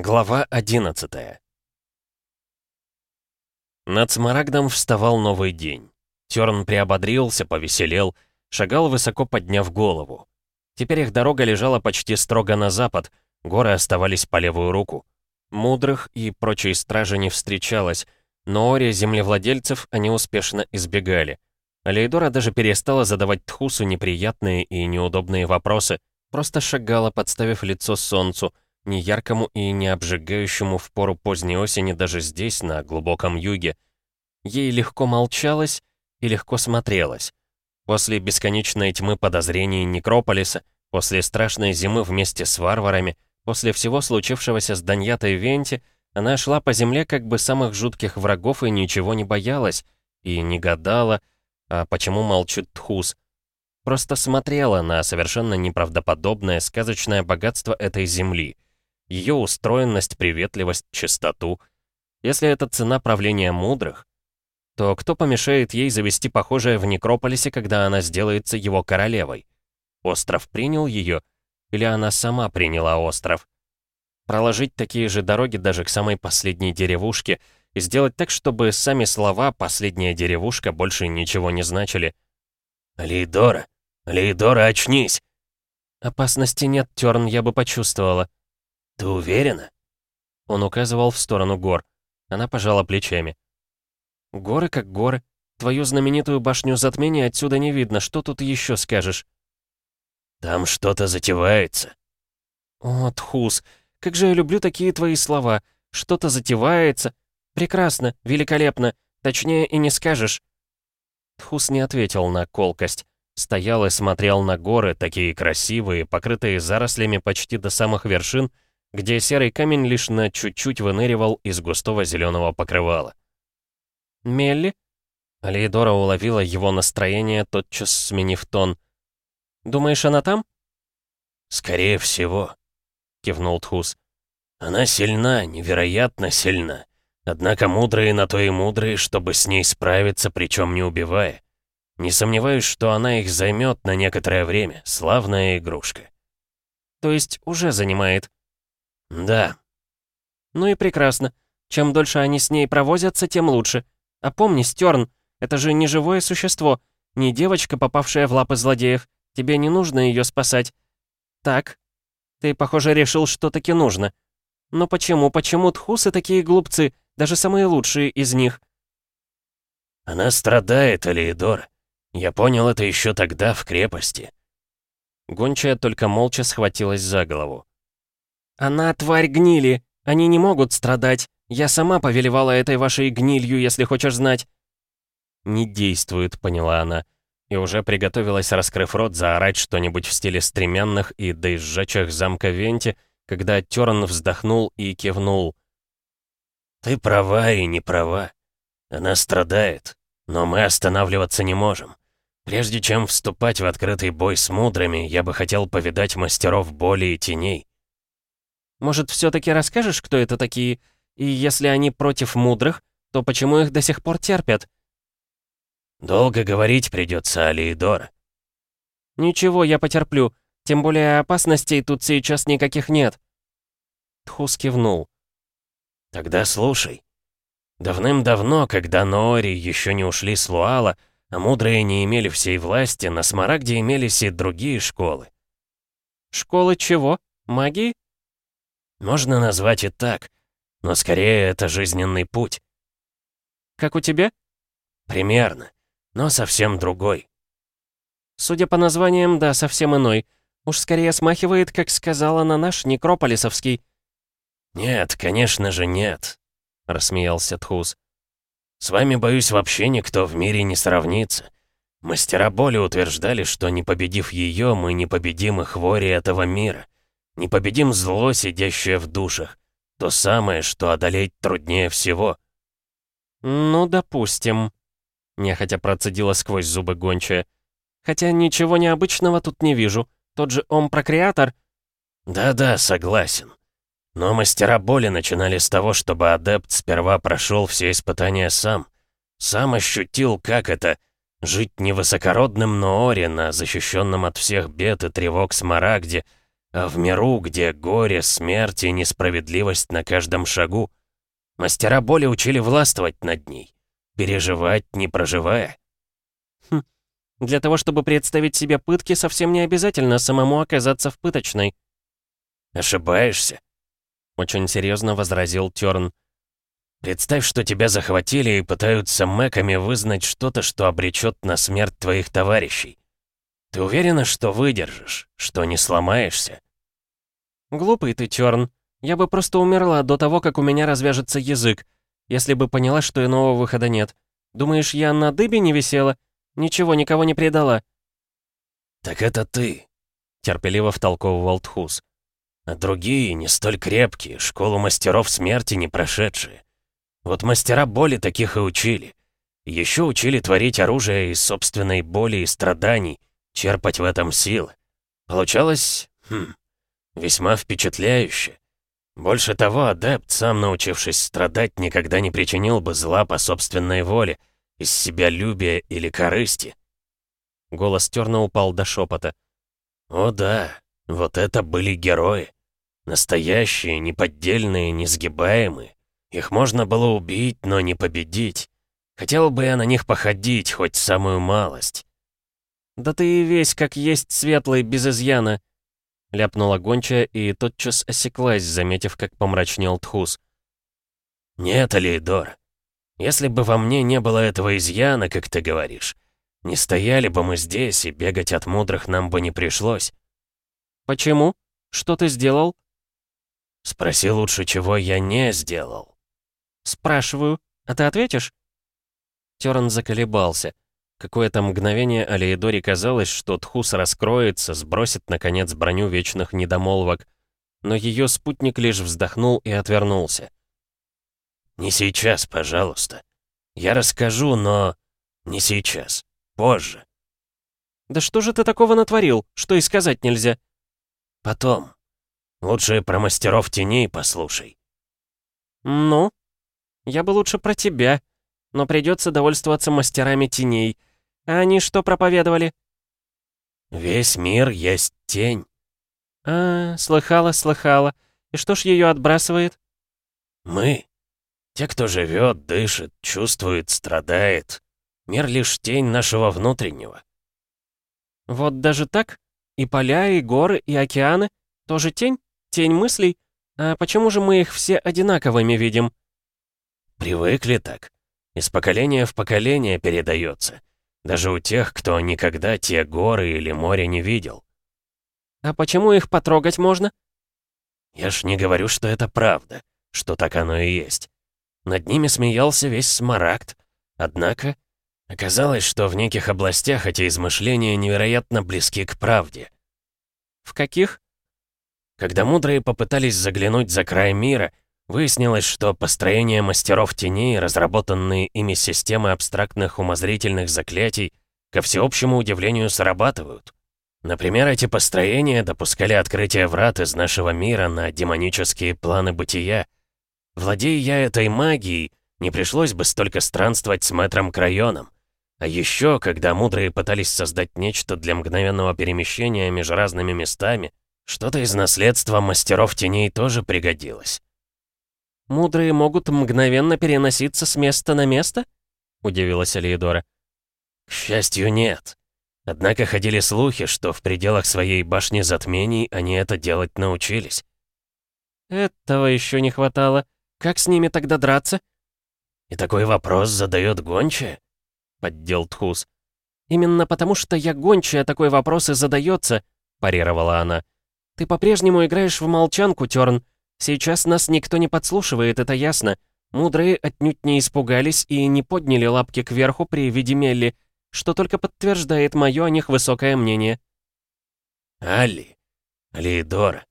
Глава 11 Над Смарагдом вставал новый день. Терн приободрился, повеселел, шагал высоко подняв голову. Теперь их дорога лежала почти строго на запад, горы оставались по левую руку. Мудрых и прочей стражи не встречалось, но Ори землевладельцев они успешно избегали. Алейдора даже перестала задавать Тхусу неприятные и неудобные вопросы, просто шагала, подставив лицо солнцу, не яркому и не обжигающему в пору поздней осени даже здесь, на глубоком юге. Ей легко молчалось и легко смотрелось. После бесконечной тьмы подозрений Некрополиса, после страшной зимы вместе с варварами, после всего случившегося с Даньятой Венти, она шла по земле как бы самых жутких врагов и ничего не боялась, и не гадала, а почему молчит Тхус. Просто смотрела на совершенно неправдоподобное сказочное богатство этой земли — ее устроенность, приветливость, чистоту. Если это цена правления мудрых, то кто помешает ей завести похожее в Некрополисе, когда она сделается его королевой? Остров принял ее? Или она сама приняла остров? Проложить такие же дороги даже к самой последней деревушке и сделать так, чтобы сами слова «последняя деревушка» больше ничего не значили. «Лейдора! Лейдора, очнись!» «Опасности нет, Тёрн, я бы почувствовала». «Ты уверена?» Он указывал в сторону гор. Она пожала плечами. «Горы как горы. Твою знаменитую башню затмения отсюда не видно. Что тут еще скажешь?» «Там что-то затевается». «О, Тхус, как же я люблю такие твои слова. Что-то затевается. Прекрасно, великолепно. Точнее и не скажешь». Тхус не ответил на колкость. Стоял и смотрел на горы, такие красивые, покрытые зарослями почти до самых вершин, где серый камень лишь на чуть-чуть выныривал из густого зеленого покрывала. «Мелли?» Алиедора уловила его настроение, тотчас сменив тон. «Думаешь, она там?» «Скорее всего», — кивнул Тхус. «Она сильна, невероятно сильна. Однако мудрые на то и мудрые, чтобы с ней справиться, причем не убивая. Не сомневаюсь, что она их займет на некоторое время. Славная игрушка». «То есть уже занимает?» «Да». «Ну и прекрасно. Чем дольше они с ней провозятся, тем лучше. А помни, Стерн, это же не живое существо, не девочка, попавшая в лапы злодеев. Тебе не нужно ее спасать. Так. Ты, похоже, решил, что таки нужно. Но почему, почему тхусы такие глупцы, даже самые лучшие из них?» «Она страдает, Алиедор. Я понял это еще тогда, в крепости». Гончая только молча схватилась за голову. «Она тварь гнили. Они не могут страдать. Я сама повелевала этой вашей гнилью, если хочешь знать». «Не действует», — поняла она. И уже приготовилась, раскрыв рот, заорать что-нибудь в стиле стремянных и доезжачих замка Венти, когда Терн вздохнул и кивнул. «Ты права и не права. Она страдает, но мы останавливаться не можем. Прежде чем вступать в открытый бой с мудрыми, я бы хотел повидать мастеров боли и теней. Может, все-таки расскажешь, кто это такие? И если они против мудрых, то почему их до сих пор терпят?» «Долго говорить придется, Алиидор». «Ничего, я потерплю. Тем более опасностей тут сейчас никаких нет». Тхус кивнул. «Тогда слушай. Давным-давно, когда Ноори еще не ушли с Луала, а мудрые не имели всей власти, на Смарагде имелись и другие школы». «Школы чего? Магии?» Можно назвать и так, но скорее это жизненный путь. Как у тебя? Примерно, но совсем другой. Судя по названиям, да, совсем иной. Уж скорее смахивает, как сказала на наш Некрополисовский. «Нет, конечно же нет», — рассмеялся Тхус. «С вами, боюсь, вообще никто в мире не сравнится. Мастера боли утверждали, что не победив ее, мы не победим и хвори этого мира. Не победим зло, сидящее в душах. То самое, что одолеть труднее всего. «Ну, допустим», — нехотя процедила сквозь зубы гончая. «Хотя ничего необычного тут не вижу. Тот же Ом-прокреатор...» «Да-да, согласен. Но мастера боли начинали с того, чтобы адепт сперва прошел все испытания сам. Сам ощутил, как это — жить невысокородным Нооре на защищенном от всех бед и тревог Смарагде — а в миру, где горе, смерть и несправедливость на каждом шагу. Мастера боли учили властвовать над ней, переживать, не проживая. Хм. Для того, чтобы представить себе пытки, совсем не обязательно самому оказаться в пыточной. Ошибаешься, очень серьезно возразил Тёрн. Представь, что тебя захватили и пытаются мэками вызнать что-то, что обречет на смерть твоих товарищей. Ты уверена, что выдержишь, что не сломаешься? Глупый ты, Тёрн. Я бы просто умерла до того, как у меня развяжется язык, если бы поняла, что иного выхода нет. Думаешь, я на дыбе не висела? Ничего, никого не предала. Так это ты, терпеливо втолковывал Тхус. А другие, не столь крепкие, школу мастеров смерти не прошедшие. Вот мастера боли таких и учили. Еще учили творить оружие из собственной боли и страданий, черпать в этом силы. Получалось, хм, весьма впечатляюще. Больше того, адепт, сам научившись страдать, никогда не причинил бы зла по собственной воле, из себя любия или корысти. Голос Терна упал до шепота. О да, вот это были герои. Настоящие, неподдельные, несгибаемые. Их можно было убить, но не победить. Хотел бы я на них походить, хоть самую малость. «Да ты и весь как есть светлый, без изъяна», — ляпнула гончая и тотчас осеклась, заметив, как помрачнел Тхус. «Нет, Алейдор, если бы во мне не было этого изъяна, как ты говоришь, не стояли бы мы здесь, и бегать от мудрых нам бы не пришлось». «Почему? Что ты сделал?» «Спроси лучше, чего я не сделал». «Спрашиваю. А ты ответишь?» Терн заколебался. Какое-то мгновение Алеидоре казалось, что Тхус раскроется, сбросит, наконец, броню вечных недомолвок. Но ее спутник лишь вздохнул и отвернулся. «Не сейчас, пожалуйста. Я расскажу, но... не сейчас. Позже». «Да что же ты такого натворил, что и сказать нельзя?» «Потом. Лучше про мастеров теней послушай». «Ну? Я бы лучше про тебя, но придется довольствоваться мастерами теней». А они что проповедовали? Весь мир есть тень. А, слыхала, слыхала. И что ж ее отбрасывает? Мы. Те, кто живет, дышит, чувствует, страдает. Мир лишь тень нашего внутреннего. Вот даже так? И поля, и горы, и океаны? Тоже тень? Тень мыслей? А почему же мы их все одинаковыми видим? Привыкли так. Из поколения в поколение передается. Даже у тех, кто никогда те горы или море не видел. А почему их потрогать можно? Я ж не говорю, что это правда, что так оно и есть. Над ними смеялся весь смарагд. Однако, оказалось, что в неких областях эти измышления невероятно близки к правде. В каких? Когда мудрые попытались заглянуть за край мира, Выяснилось, что построение мастеров теней, разработанные ими системы абстрактных умозрительных заклятий, ко всеобщему удивлению срабатывают. Например, эти построения допускали открытие врат из нашего мира на демонические планы бытия. Владея я этой магией, не пришлось бы столько странствовать с мэтром Крайоном. А еще, когда мудрые пытались создать нечто для мгновенного перемещения между разными местами, что-то из наследства мастеров теней тоже пригодилось. «Мудрые могут мгновенно переноситься с места на место?» — удивилась Алиедора. «К счастью, нет. Однако ходили слухи, что в пределах своей башни затмений они это делать научились». «Этого еще не хватало. Как с ними тогда драться?» «И такой вопрос задает гончая?» — поддел Тхус. «Именно потому, что я гончая, такой вопрос и задается», — парировала она. «Ты по-прежнему играешь в молчанку, Тёрн. Сейчас нас никто не подслушивает, это ясно. Мудрые отнюдь не испугались и не подняли лапки кверху при виде Мелли, что только подтверждает мое о них высокое мнение. Алли, Алиедора,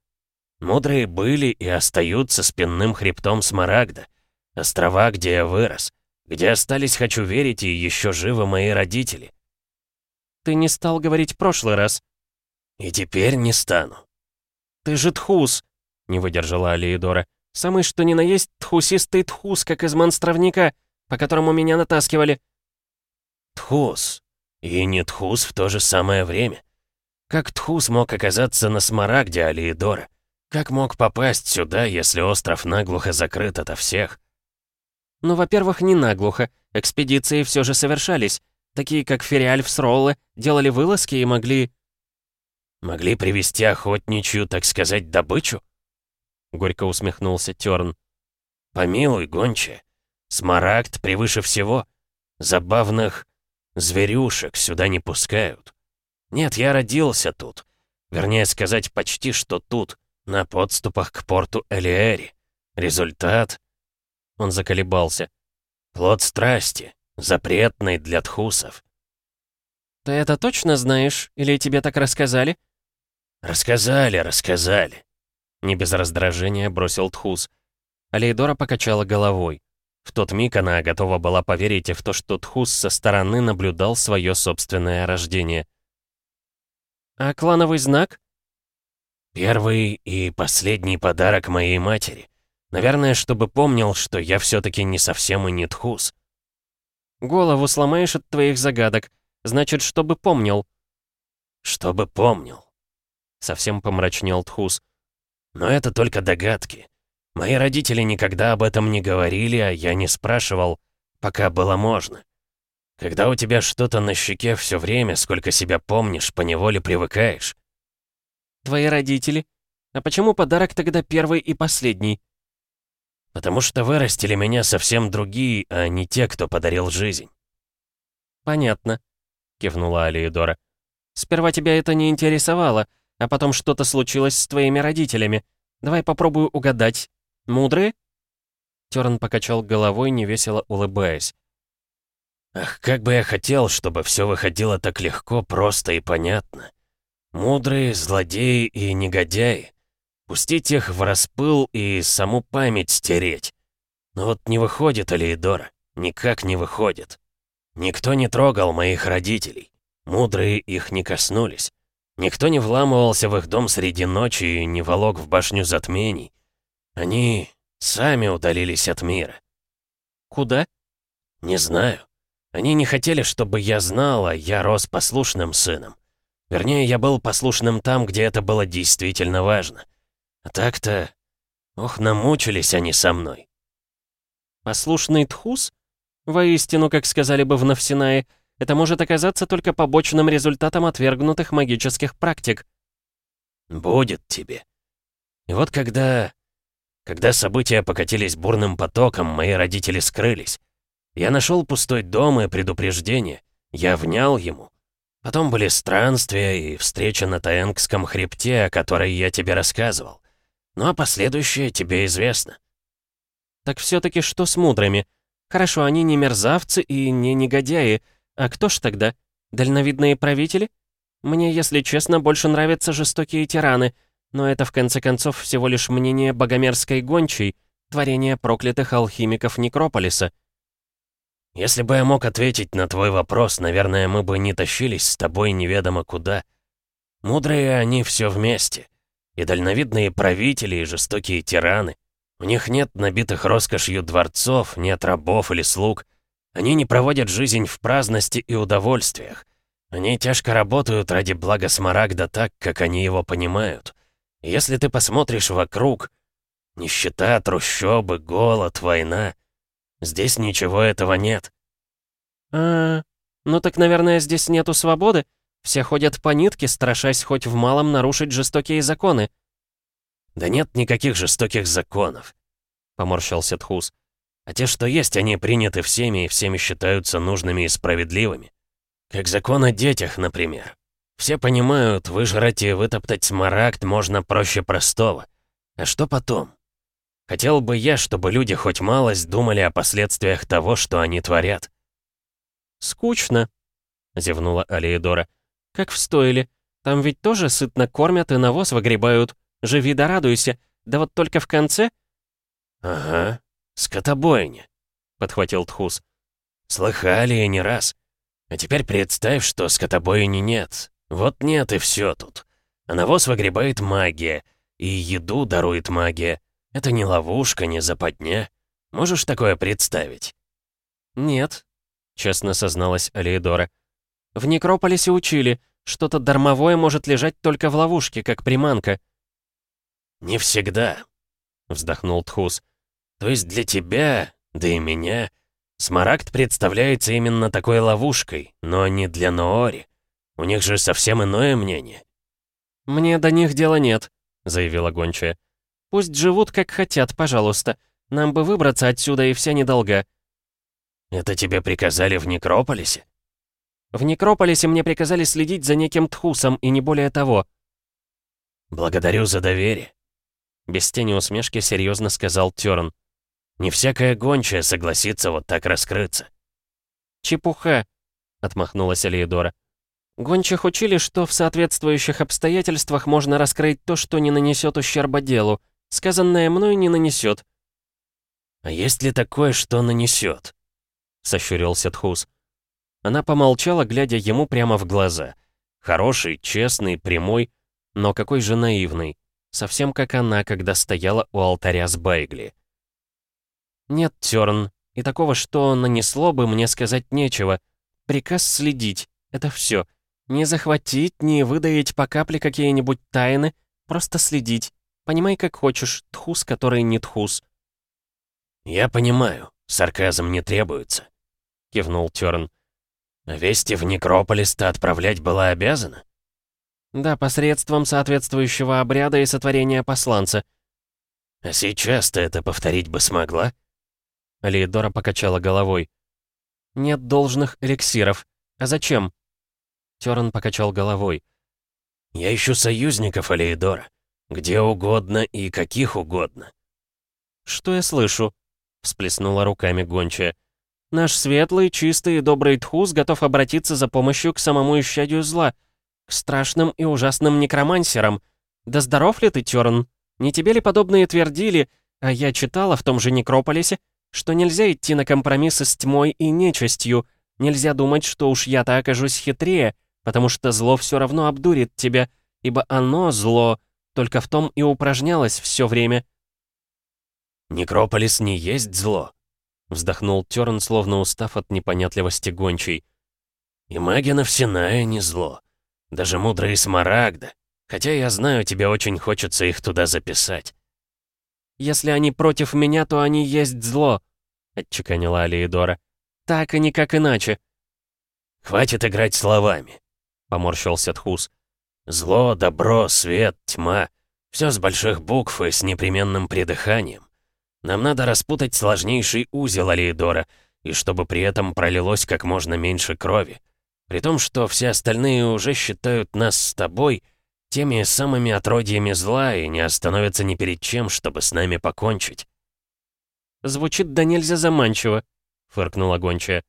мудрые были и остаются спинным хребтом Смарагда, острова, где я вырос, где остались, хочу верить, и еще живы мои родители. Ты не стал говорить в прошлый раз. И теперь не стану. Ты же тхус, — не выдержала Алиедора. «Самый что ни на есть тхусистый тхус, как из монстровника, по которому меня натаскивали». «Тхус. И не тхус в то же самое время. Как Тхус мог оказаться на Смарагде Алиедора? Как мог попасть сюда, если остров наглухо закрыт ото всех? Ну, во-первых, не наглухо. Экспедиции все же совершались. Такие, как Фериальф с Роллы, делали вылазки и могли... Могли привести охотничью, так сказать, добычу? Горько усмехнулся Тёрн. Помилуй, гонче. Смарагд превыше всего. Забавных зверюшек сюда не пускают. Нет, я родился тут. Вернее сказать, почти что тут, на подступах к порту Элиэри. Результат... Он заколебался. Плод страсти, запретный для тхусов. «Ты это точно знаешь? Или тебе так рассказали?» «Рассказали, рассказали», — не без раздражения бросил Тхус. Алейдора покачала головой. В тот миг она готова была поверить в то, что Тхус со стороны наблюдал свое собственное рождение. «А клановый знак?» «Первый и последний подарок моей матери. Наверное, чтобы помнил, что я все таки не совсем и не Тхус». «Голову сломаешь от твоих загадок. Значит, чтобы помнил». «Чтобы помнил». Совсем помрачнел Тхус. «Но это только догадки. Мои родители никогда об этом не говорили, а я не спрашивал, пока было можно. Когда у тебя что-то на щеке все время, сколько себя помнишь, поневоле привыкаешь». «Твои родители? А почему подарок тогда первый и последний?» «Потому что вырастили меня совсем другие, а не те, кто подарил жизнь». «Понятно», — кивнула Алиедора. «Сперва тебя это не интересовало, а потом что-то случилось с твоими родителями. Давай попробую угадать. Мудрые?» Терн покачал головой, невесело улыбаясь. «Ах, как бы я хотел, чтобы все выходило так легко, просто и понятно. Мудрые, злодеи и негодяи. Пустить их в распыл и саму память стереть. Но вот не выходит, Алиедора, никак не выходит. Никто не трогал моих родителей. Мудрые их не коснулись. Никто не вламывался в их дом среди ночи и не волок в башню затмений. Они сами удалились от мира. Куда? Не знаю. Они не хотели, чтобы я знал, а я рос послушным сыном. Вернее, я был послушным там, где это было действительно важно. А так-то... Ох, намучились они со мной. Послушный тхус? Воистину, как сказали бы в Навсинае, это может оказаться только побочным результатом отвергнутых магических практик. Будет тебе. И вот когда... Когда события покатились бурным потоком, мои родители скрылись. Я нашел пустой дом и предупреждение. Я внял ему. Потом были странствия и встреча на Таэнгском хребте, о которой я тебе рассказывал. Ну а последующее тебе известно. Так все таки что с мудрыми? Хорошо, они не мерзавцы и не негодяи, а кто ж тогда? Дальновидные правители? Мне, если честно, больше нравятся жестокие тираны, но это в конце концов всего лишь мнение богомерзкой гончей, творение проклятых алхимиков Некрополиса. Если бы я мог ответить на твой вопрос, наверное, мы бы не тащились с тобой неведомо куда. Мудрые они все вместе. И дальновидные правители, и жестокие тираны. У них нет набитых роскошью дворцов, нет рабов или слуг — они не проводят жизнь в праздности и удовольствиях. Они тяжко работают ради блага Смарагда так, как они его понимают. И если ты посмотришь вокруг, нищета, трущобы, голод, война, здесь ничего этого нет. А, ну так, наверное, здесь нету свободы? Все ходят по нитке, страшась хоть в малом нарушить жестокие законы. Да нет никаких жестоких законов, поморщился Тхус. А те, что есть, они приняты всеми и всеми считаются нужными и справедливыми. Как закон о детях, например. Все понимают, выжрать и вытоптать смарагд можно проще простого. А что потом? Хотел бы я, чтобы люди хоть малость думали о последствиях того, что они творят. «Скучно», — зевнула Алиедора. «Как в стойле. Там ведь тоже сытно кормят и навоз выгребают. Живи да радуйся. Да вот только в конце...» «Ага, «Скотобойня», — подхватил Тхус. «Слыхали и не раз. А теперь представь, что скотобойни нет. Вот нет и все тут. А навоз выгребает магия, и еду дарует магия. Это не ловушка, не западня. Можешь такое представить?» «Нет», — честно созналась Алиедора. «В Некрополисе учили, Что-то дармовое может лежать только в ловушке, как приманка». «Не всегда», — вздохнул Тхус. «То есть для тебя, да и меня, смарагд представляется именно такой ловушкой, но не для Ноори. У них же совсем иное мнение». «Мне до них дела нет», — заявила гончая. «Пусть живут как хотят, пожалуйста. Нам бы выбраться отсюда и вся недолга». «Это тебе приказали в Некрополисе?» «В Некрополисе мне приказали следить за неким Тхусом, и не более того». «Благодарю за доверие», — без тени усмешки серьезно сказал Тёрн. «Не всякая гончая согласится вот так раскрыться». «Чепуха», — отмахнулась Алиедора. «Гончих учили, что в соответствующих обстоятельствах можно раскрыть то, что не нанесет ущерба делу. Сказанное мной не нанесет. «А есть ли такое, что нанесет?» — сощурился Тхус. Она помолчала, глядя ему прямо в глаза. Хороший, честный, прямой, но какой же наивный. Совсем как она, когда стояла у алтаря с Байгли. «Нет, Тёрн, и такого, что нанесло бы, мне сказать нечего. Приказ следить, это все. Не захватить, не выдаить по капле какие-нибудь тайны, просто следить. Понимай, как хочешь, тхус, который не тхус». «Я понимаю, сарказм не требуется», — кивнул Тёрн. «А вести в Некрополис ты отправлять была обязана?» «Да, посредством соответствующего обряда и сотворения посланца». «А сейчас ты это повторить бы смогла?» Алиедора покачала головой. «Нет должных эликсиров. А зачем?» Тёрн покачал головой. «Я ищу союзников, Алиедора. Где угодно и каких угодно». «Что я слышу?» — всплеснула руками гончая. «Наш светлый, чистый и добрый Тхус готов обратиться за помощью к самому исчадию зла, к страшным и ужасным некромансерам. Да здоров ли ты, Тёрн? Не тебе ли подобные твердили, а я читала в том же Некрополисе, что нельзя идти на компромиссы с тьмой и нечистью, нельзя думать, что уж я-то окажусь хитрее, потому что зло все равно обдурит тебя, ибо оно, зло, только в том и упражнялось все время». «Некрополис не есть зло», — вздохнул Тёрн, словно устав от непонятливости гончей. «И магия Навсиная не зло. Даже мудрые смарагда. Хотя я знаю, тебе очень хочется их туда записать». «Если они против меня, то они есть зло», — отчеканила Алиедора. «Так и никак иначе». «Хватит играть словами», — поморщился Тхус. «Зло, добро, свет, тьма — все с больших букв и с непременным придыханием. Нам надо распутать сложнейший узел Алиедора, и чтобы при этом пролилось как можно меньше крови. При том, что все остальные уже считают нас с тобой теми самыми отродьями зла и не остановятся ни перед чем, чтобы с нами покончить. «Звучит да нельзя заманчиво», — фыркнула гончая.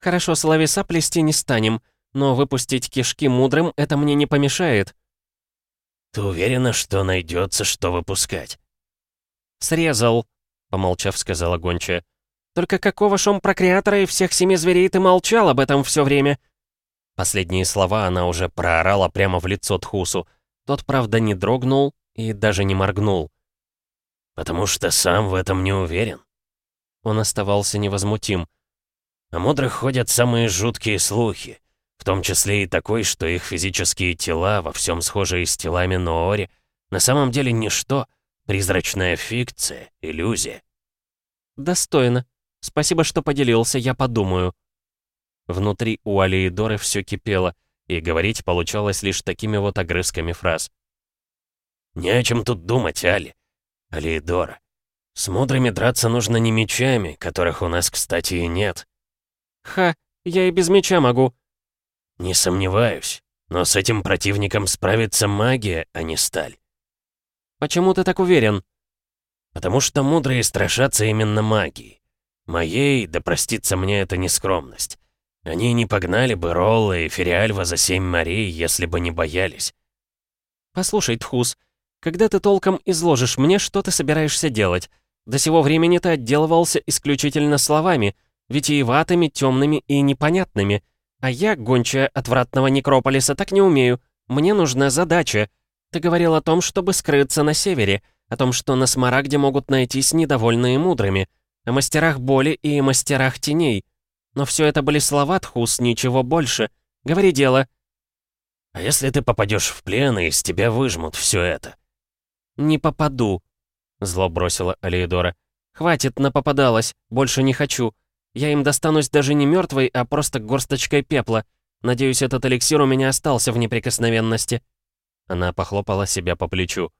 «Хорошо, словеса плести не станем, но выпустить кишки мудрым это мне не помешает». «Ты уверена, что найдется, что выпускать?» «Срезал», помолчав, сказала гончая. «Только какого шум прокреатора и всех семи зверей ты молчал об этом все время?» Последние слова она уже проорала прямо в лицо Тхусу. Тот, правда, не дрогнул и даже не моргнул. «Потому что сам в этом не уверен». Он оставался невозмутим. «О мудрых ходят самые жуткие слухи, в том числе и такой, что их физические тела, во всем схожие с телами Ноори, на самом деле ничто — Призрачная фикция, иллюзия. Достойно. Спасибо, что поделился, я подумаю. Внутри у Алиидоры все кипело, и говорить получалось лишь такими вот огрызками фраз. «Не о чем тут думать, Али. Алиидора. С мудрыми драться нужно не мечами, которых у нас, кстати, и нет». «Ха, я и без меча могу». «Не сомневаюсь, но с этим противником справится магия, а не сталь. «Почему ты так уверен?» «Потому что мудрые страшатся именно магии. Моей, да простится мне эта нескромность. Они не погнали бы Ролла и Фериальва за семь морей, если бы не боялись». «Послушай, Тхус, когда ты толком изложишь мне, что ты собираешься делать? До сего времени ты отделывался исключительно словами, витиеватыми, темными и непонятными. А я, гончая отвратного некрополиса, так не умею. Мне нужна задача — ты говорил о том, чтобы скрыться на севере, о том, что на Смарагде могут найтись недовольные мудрыми, о мастерах боли и мастерах теней. Но все это были слова, Тхус, ничего больше. Говори дело». А если ты попадешь в плен, и из тебя выжмут все это?» «Не попаду», — зло бросила Алиедора. «Хватит, напопадалась, больше не хочу. Я им достанусь даже не мертвой, а просто горсточкой пепла. Надеюсь, этот эликсир у меня остался в неприкосновенности». Она похлопала себя по плечу.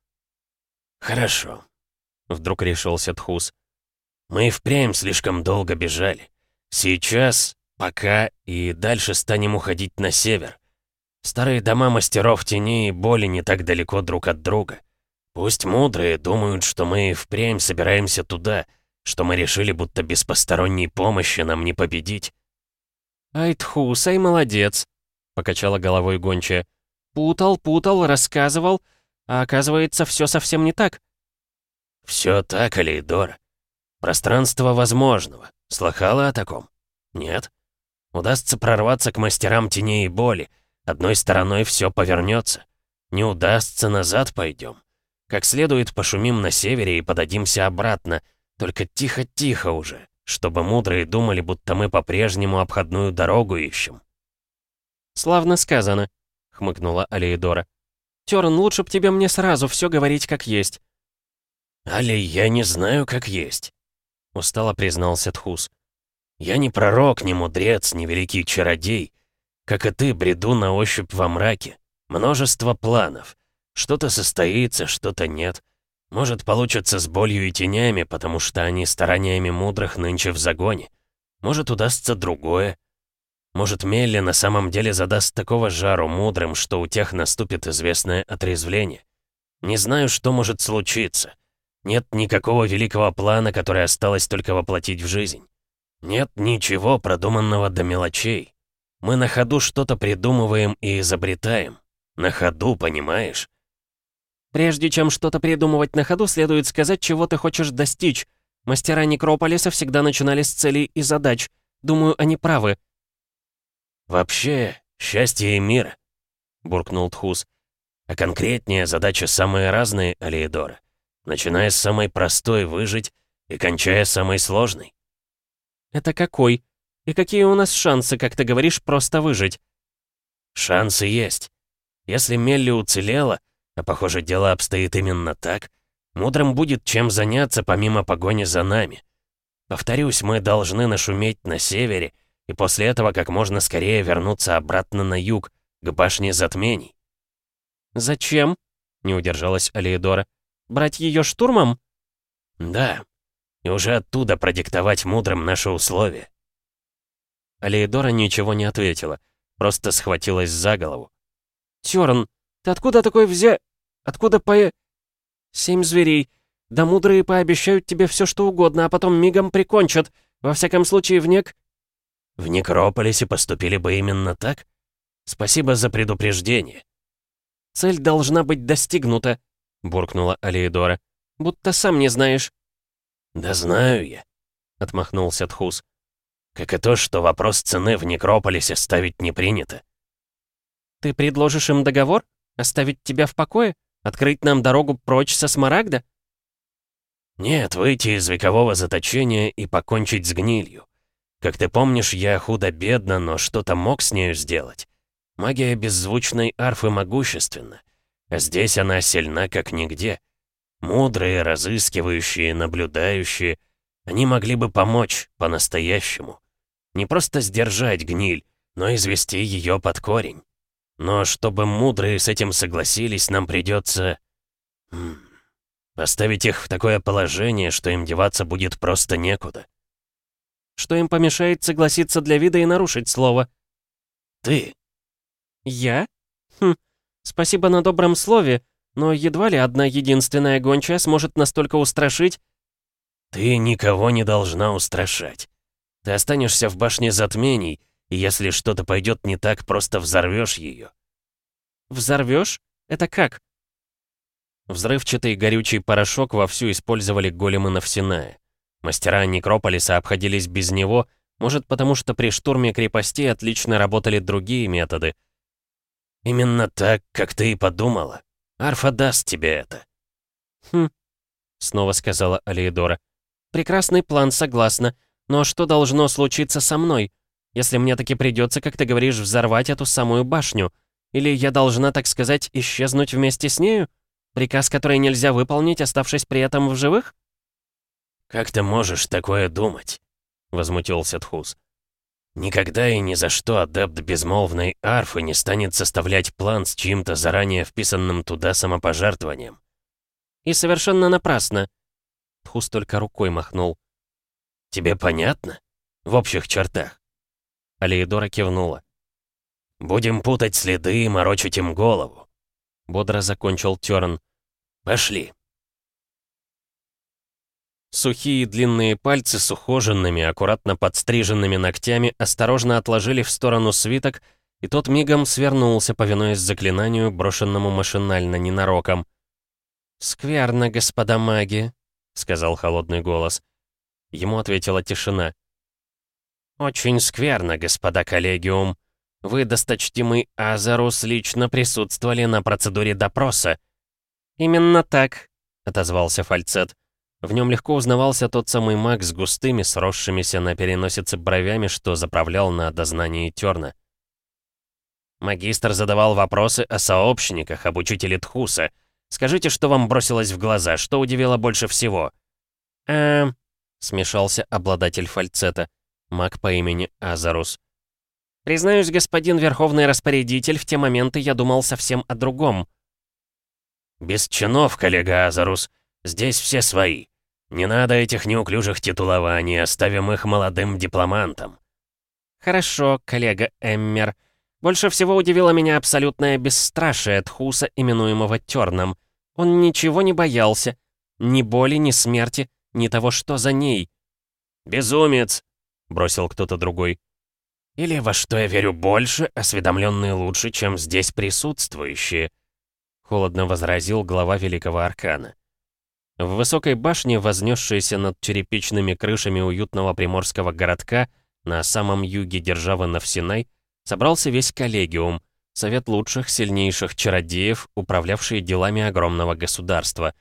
«Хорошо», — вдруг решился Тхус. «Мы и впрямь слишком долго бежали. Сейчас, пока и дальше станем уходить на север. Старые дома мастеров тени и боли не так далеко друг от друга. Пусть мудрые думают, что мы впрямь собираемся туда, что мы решили, будто без посторонней помощи нам не победить. «Ай, Тхус, ай, молодец!» — покачала головой гончая. «Путал, путал, рассказывал, а оказывается, все совсем не так». «Все так, Алейдор. Пространство возможного. Слыхала о таком? Нет? Удастся прорваться к мастерам теней и боли. Одной стороной все повернется. Не удастся, назад пойдем. Как следует пошумим на севере и подадимся обратно. Только тихо-тихо уже, чтобы мудрые думали, будто мы по-прежнему обходную дорогу ищем. «Славно сказано», — хмыкнула Алеидора. «Терн, лучше б тебе мне сразу все говорить как есть». «Али, я не знаю, как есть», — устало признался Тхус. «Я не пророк, не мудрец, не великий чародей. Как и ты, бреду на ощупь во мраке. Множество планов. Что-то состоится, что-то нет. Может, получится с болью и тенями, потому что они стараниями мудрых нынче в загоне. Может, удастся другое. Может, Мелли на самом деле задаст такого жару мудрым, что у тех наступит известное отрезвление. Не знаю, что может случиться. Нет никакого великого плана, который осталось только воплотить в жизнь. Нет ничего продуманного до мелочей. Мы на ходу что-то придумываем и изобретаем. На ходу, понимаешь? Прежде чем что-то придумывать на ходу, следует сказать, чего ты хочешь достичь. Мастера Некрополиса всегда начинали с целей и задач. Думаю, они правы. «Вообще, счастье и мир», — буркнул Тхус. «А конкретнее задачи самые разные, Алиедора. Начиная с самой простой — выжить, и кончая самой сложной». «Это какой? И какие у нас шансы, как ты говоришь, просто выжить?» «Шансы есть. Если Мелли уцелела, а похоже, дело обстоит именно так. Мудрым будет чем заняться, помимо погони за нами. Повторюсь, мы должны нашуметь на севере, и после этого как можно скорее вернуться обратно на юг, к башне затмений. «Зачем?» — не удержалась Алиедора. «Брать ее штурмом?» «Да, и уже оттуда продиктовать мудрым наши условия». Алиедора ничего не ответила, просто схватилась за голову. «Тёрн, ты откуда такой взя... Откуда по... Семь зверей. Да мудрые пообещают тебе все, что угодно, а потом мигом прикончат. Во всяком случае, в нек... В Некрополисе поступили бы именно так? Спасибо за предупреждение. Цель должна быть достигнута, буркнула Алиедора. Будто сам не знаешь. Да знаю я, отмахнулся Тхус. Как и то, что вопрос цены в Некрополисе ставить не принято. Ты предложишь им договор? Оставить тебя в покое? Открыть нам дорогу прочь со Смарагда?» «Нет, выйти из векового заточения и покончить с гнилью. Как ты помнишь, я худо-бедно, но что-то мог с нею сделать. Магия беззвучной арфы могущественна, здесь она сильна как нигде. Мудрые, разыскивающие, наблюдающие, они могли бы помочь по-настоящему. Не просто сдержать гниль, но извести ее под корень. Но чтобы мудрые с этим согласились, нам придется... Поставить их в такое положение, что им деваться будет просто некуда. Что им помешает согласиться для вида и нарушить слово? Ты. Я? Хм, спасибо на добром слове, но едва ли одна единственная гончая сможет настолько устрашить... Ты никого не должна устрашать. Ты останешься в башне затмений, и если что-то пойдет не так, просто взорвешь ее. Взорвешь? Это как? Взрывчатый горючий порошок вовсю использовали големы Навсиная. Мастера Некрополиса обходились без него, может потому что при штурме крепостей отлично работали другие методы. «Именно так, как ты и подумала. Арфа даст тебе это». «Хм», — снова сказала Алиедора. «Прекрасный план, согласна. Но что должно случиться со мной? Если мне таки придется, как ты говоришь, взорвать эту самую башню, Или я должна, так сказать, исчезнуть вместе с нею? Приказ, который нельзя выполнить, оставшись при этом в живых?» «Как ты можешь такое думать?» — возмутился Тхус. «Никогда и ни за что адепт безмолвной арфы не станет составлять план с чьим-то заранее вписанным туда самопожертвованием». «И совершенно напрасно». Тхус только рукой махнул. «Тебе понятно? В общих чертах?» Алиедора кивнула. «Будем путать следы и морочить им голову», — бодро закончил Тёрн. «Пошли». Сухие длинные пальцы с ухоженными, аккуратно подстриженными ногтями осторожно отложили в сторону свиток, и тот мигом свернулся, повинуясь заклинанию, брошенному машинально ненароком. «Скверно, господа маги», — сказал холодный голос. Ему ответила тишина. «Очень скверно, господа коллегиум. Вы, досточтимый Азарус, лично присутствовали на процедуре допроса». «Именно так», — отозвался фальцет. В нем легко узнавался тот самый маг с густыми, сросшимися на переносице бровями, что заправлял на дознании Терна. Магистр задавал вопросы о сообщниках, об учителе Тхуса. Скажите, что вам бросилось в глаза, что удивило больше всего? «Эм...» — смешался обладатель фальцета, маг по имени Азарус. «Признаюсь, господин Верховный Распорядитель, в те моменты я думал совсем о другом». «Без чинов, коллега Азарус, здесь все свои», «Не надо этих неуклюжих титулований, оставим их молодым дипломантам». «Хорошо, коллега Эммер. Больше всего удивило меня абсолютное бесстрашие Тхуса, именуемого Терном. Он ничего не боялся. Ни боли, ни смерти, ни того, что за ней». «Безумец!» — бросил кто-то другой. «Или во что я верю больше, осведомленные лучше, чем здесь присутствующие», — холодно возразил глава Великого Аркана. В высокой башне, вознесшейся над черепичными крышами уютного приморского городка, на самом юге державы Навсинай, собрался весь коллегиум, совет лучших, сильнейших чародеев, управлявшие делами огромного государства.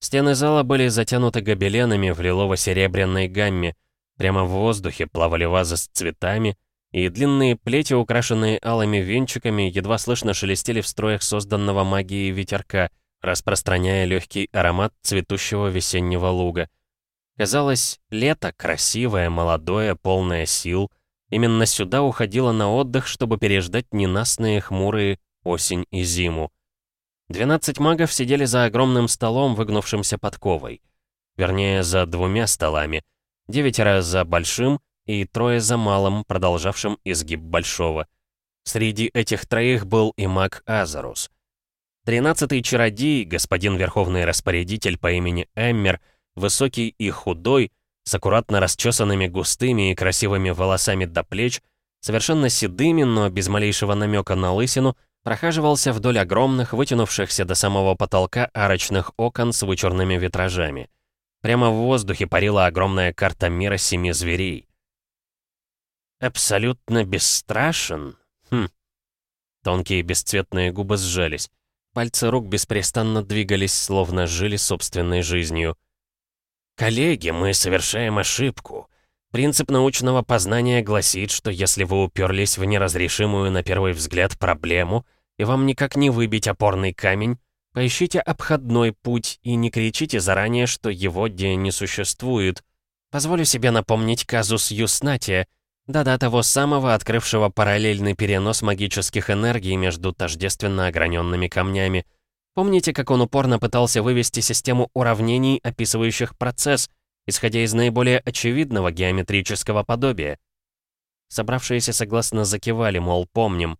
Стены зала были затянуты гобеленами в лилово-серебряной гамме, прямо в воздухе плавали вазы с цветами, и длинные плети, украшенные алыми венчиками, едва слышно шелестели в строях созданного магией ветерка — распространяя легкий аромат цветущего весеннего луга. Казалось, лето красивое, молодое, полное сил. Именно сюда уходило на отдых, чтобы переждать ненастные хмурые осень и зиму. Двенадцать магов сидели за огромным столом, выгнувшимся подковой. Вернее, за двумя столами. Девятеро за большим и трое за малым, продолжавшим изгиб большого. Среди этих троих был и маг Азарус. Тринадцатый чародей, господин Верховный Распорядитель по имени Эммер, высокий и худой, с аккуратно расчесанными густыми и красивыми волосами до плеч, совершенно седыми, но без малейшего намека на лысину, прохаживался вдоль огромных, вытянувшихся до самого потолка арочных окон с вычурными витражами. Прямо в воздухе парила огромная карта мира семи зверей. «Абсолютно бесстрашен?» Хм. Тонкие бесцветные губы сжались. Пальцы рук беспрестанно двигались, словно жили собственной жизнью. «Коллеги, мы совершаем ошибку. Принцип научного познания гласит, что если вы уперлись в неразрешимую на первый взгляд проблему, и вам никак не выбить опорный камень, поищите обходной путь и не кричите заранее, что его где не существует. Позволю себе напомнить казус Юснатия, да-да, того самого, открывшего параллельный перенос магических энергий между тождественно ограненными камнями. Помните, как он упорно пытался вывести систему уравнений, описывающих процесс, исходя из наиболее очевидного геометрического подобия? Собравшиеся согласно закивали, мол, помним.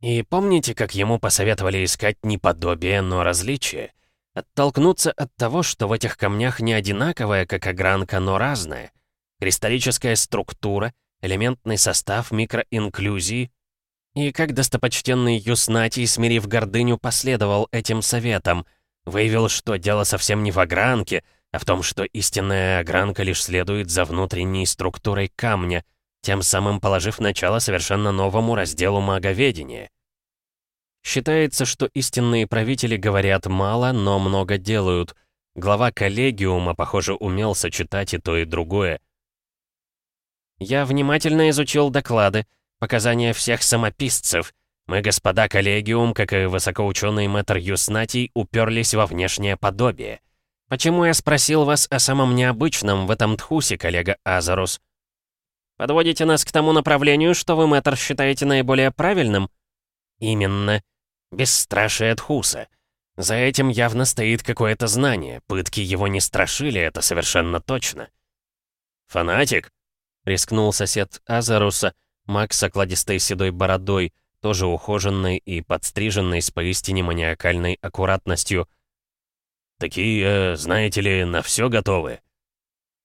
И помните, как ему посоветовали искать не подобие, но различие? Оттолкнуться от того, что в этих камнях не одинаковая, как огранка, но разная — кристаллическая структура, элементный состав микроинклюзии. И как достопочтенный Юснатий, смирив гордыню, последовал этим советам, выявил, что дело совсем не в огранке, а в том, что истинная огранка лишь следует за внутренней структурой камня, тем самым положив начало совершенно новому разделу маговедения. Считается, что истинные правители говорят мало, но много делают. Глава коллегиума, похоже, умел сочетать и то, и другое. Я внимательно изучил доклады, показания всех самописцев. Мы, господа коллегиум, как и высокоученый мэтр Юснатий, уперлись во внешнее подобие. Почему я спросил вас о самом необычном в этом тхусе, коллега Азарус? Подводите нас к тому направлению, что вы, мэтр, считаете наиболее правильным? Именно. Бесстрашие тхуса. За этим явно стоит какое-то знание. Пытки его не страшили, это совершенно точно. «Фанатик?» — рискнул сосед Азаруса, маг с окладистой седой бородой, тоже ухоженной и подстриженной с поистине маниакальной аккуратностью. «Такие, э, знаете ли, на все готовы?»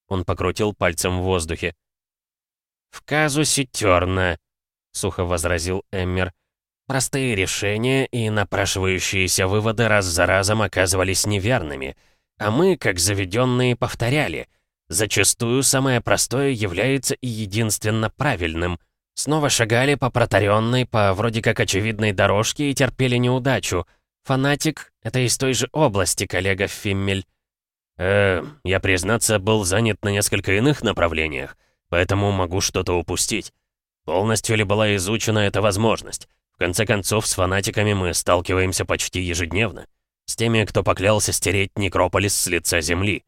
Он покрутил пальцем в воздухе. «В казусе терна», — сухо возразил Эммер. «Простые решения и напрашивающиеся выводы раз за разом оказывались неверными, а мы, как заведенные, повторяли. Зачастую самое простое является и единственно правильным. Снова шагали по протаренной, по вроде как очевидной дорожке и терпели неудачу. Фанатик — это из той же области, коллега Фиммель». «Э, я, признаться, был занят на несколько иных направлениях поэтому могу что-то упустить. Полностью ли была изучена эта возможность? В конце концов, с фанатиками мы сталкиваемся почти ежедневно. С теми, кто поклялся стереть Некрополис с лица земли.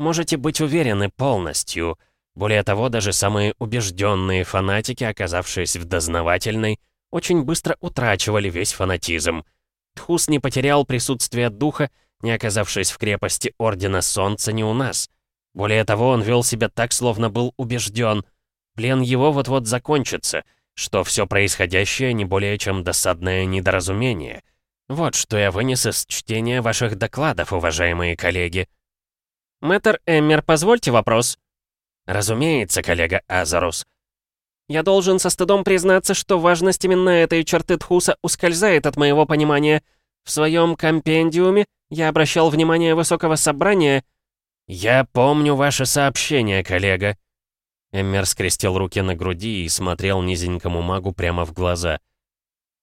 Можете быть уверены полностью. Более того, даже самые убежденные фанатики, оказавшись в дознавательной, очень быстро утрачивали весь фанатизм. Тхус не потерял присутствие духа, не оказавшись в крепости Ордена Солнца не у нас — более того, он вел себя так, словно был убежден. Плен его вот-вот закончится, что все происходящее не более чем досадное недоразумение. Вот что я вынес из чтения ваших докладов, уважаемые коллеги. Мэтр Эммер, позвольте вопрос. Разумеется, коллега Азарус. Я должен со стыдом признаться, что важность именно этой черты Тхуса ускользает от моего понимания. В своем компендиуме я обращал внимание высокого собрания — «Я помню ваше сообщение, коллега». Эммер скрестил руки на груди и смотрел низенькому магу прямо в глаза.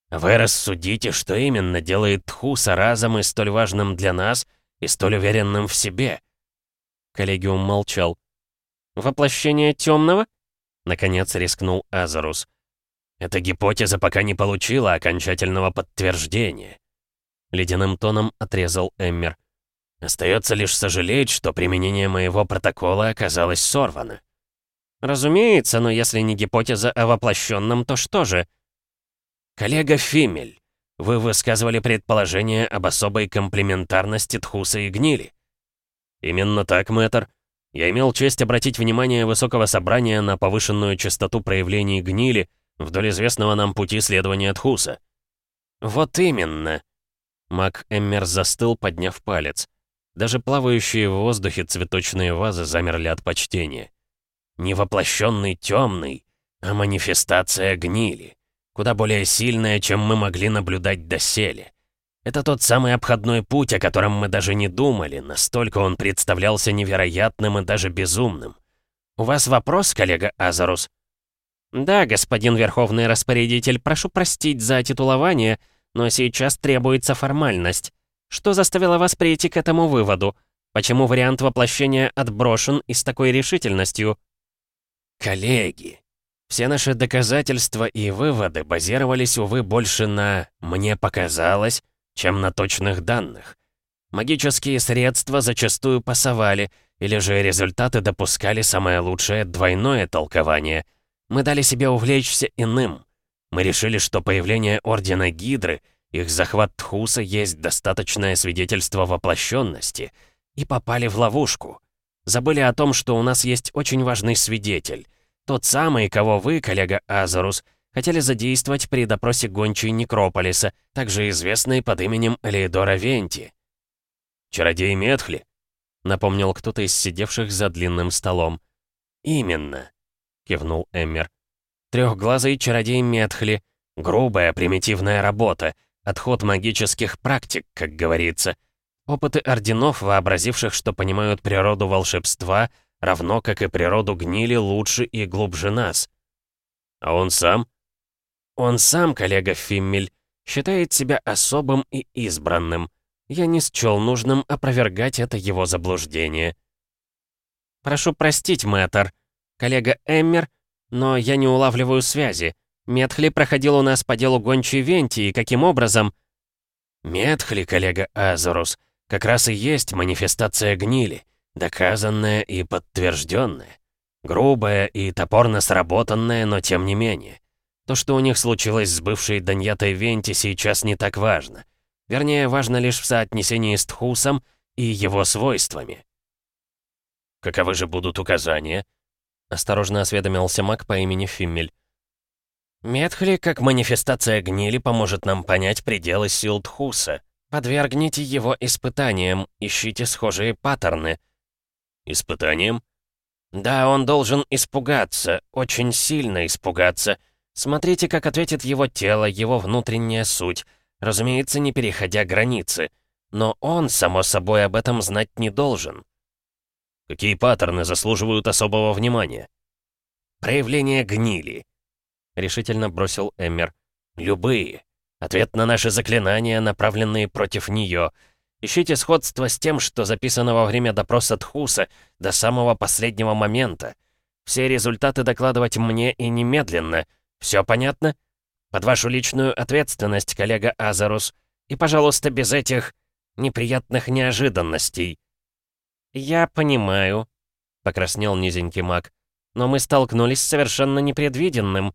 «Вы рассудите, что именно делает Тхуса разом и столь важным для нас, и столь уверенным в себе?» Коллегиум молчал. «Воплощение темного?» Наконец рискнул Азарус. «Эта гипотеза пока не получила окончательного подтверждения». Ледяным тоном отрезал Эммер. Остается лишь сожалеть, что применение моего протокола оказалось сорвано. Разумеется, но если не гипотеза о воплощенном, то что же? Коллега Фимель, вы высказывали предположение об особой комплементарности Тхуса и Гнили. Именно так, мэтр. Я имел честь обратить внимание высокого собрания на повышенную частоту проявлений Гнили вдоль известного нам пути следования Тхуса. Вот именно. Мак Эммер застыл, подняв палец. Даже плавающие в воздухе цветочные вазы замерли от почтения. Не воплощенный темный, а манифестация гнили. Куда более сильная, чем мы могли наблюдать доселе. Это тот самый обходной путь, о котором мы даже не думали, настолько он представлялся невероятным и даже безумным. У вас вопрос, коллега Азарус? Да, господин Верховный Распорядитель, прошу простить за титулование, но сейчас требуется формальность. Что заставило вас прийти к этому выводу? Почему вариант воплощения отброшен и с такой решительностью? Коллеги, все наши доказательства и выводы базировались, увы, больше на «мне показалось», чем на точных данных. Магические средства зачастую пасовали, или же результаты допускали самое лучшее двойное толкование. Мы дали себе увлечься иным. Мы решили, что появление Ордена Гидры — их захват Тхуса есть достаточное свидетельство воплощенности. И попали в ловушку. Забыли о том, что у нас есть очень важный свидетель. Тот самый, кого вы, коллега Азарус, хотели задействовать при допросе гончей Некрополиса, также известной под именем Элеидора Венти. «Чародей Метхли», — напомнил кто-то из сидевших за длинным столом. «Именно», — кивнул Эммер. «Трехглазый чародей Метхли. Грубая, примитивная работа — Отход магических практик, как говорится. Опыты орденов, вообразивших, что понимают природу волшебства, равно как и природу гнили лучше и глубже нас. А он сам? Он сам, коллега Фиммель, считает себя особым и избранным. Я не счел нужным опровергать это его заблуждение. Прошу простить, мэтр. Коллега Эммер, но я не улавливаю связи. Метхли проходил у нас по делу гончей Венти, и каким образом...» «Метхли, коллега Азорус, как раз и есть манифестация гнили, доказанная и подтвержденная. Грубая и топорно сработанная, но тем не менее. То, что у них случилось с бывшей Даньятой Венти, сейчас не так важно. Вернее, важно лишь в соотнесении с Тхусом и его свойствами. «Каковы же будут указания?» — осторожно осведомился маг по имени Фиммель. «Метхли, как манифестация гнили, поможет нам понять пределы сил Тхуса. Подвергните его испытаниям, ищите схожие паттерны». «Испытаниям?» «Да, он должен испугаться, очень сильно испугаться. Смотрите, как ответит его тело, его внутренняя суть, разумеется, не переходя границы. Но он, само собой, об этом знать не должен». Какие паттерны заслуживают особого внимания? Проявление гнили. Решительно бросил Эммер. Любые. Ответ на наши заклинания, направленные против нее. Ищите сходство с тем, что записано во время допроса Тхуса до самого последнего момента. Все результаты докладывать мне и немедленно. Все понятно? Под вашу личную ответственность, коллега Азарус. И, пожалуйста, без этих неприятных неожиданностей. «Я понимаю», — покраснел низенький маг. «Но мы столкнулись с совершенно непредвиденным».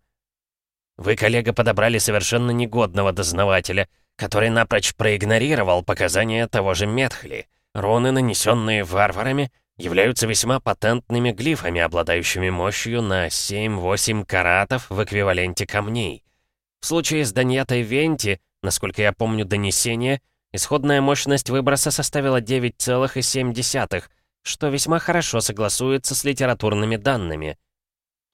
«Вы, коллега, подобрали совершенно негодного дознавателя, который напрочь проигнорировал показания того же Метхли. Руны, нанесенные варварами, являются весьма патентными глифами, обладающими мощью на 7-8 каратов в эквиваленте камней. В случае с Даньятой Венти, насколько я помню донесение, Исходная мощность выброса составила 9,7, что весьма хорошо согласуется с литературными данными.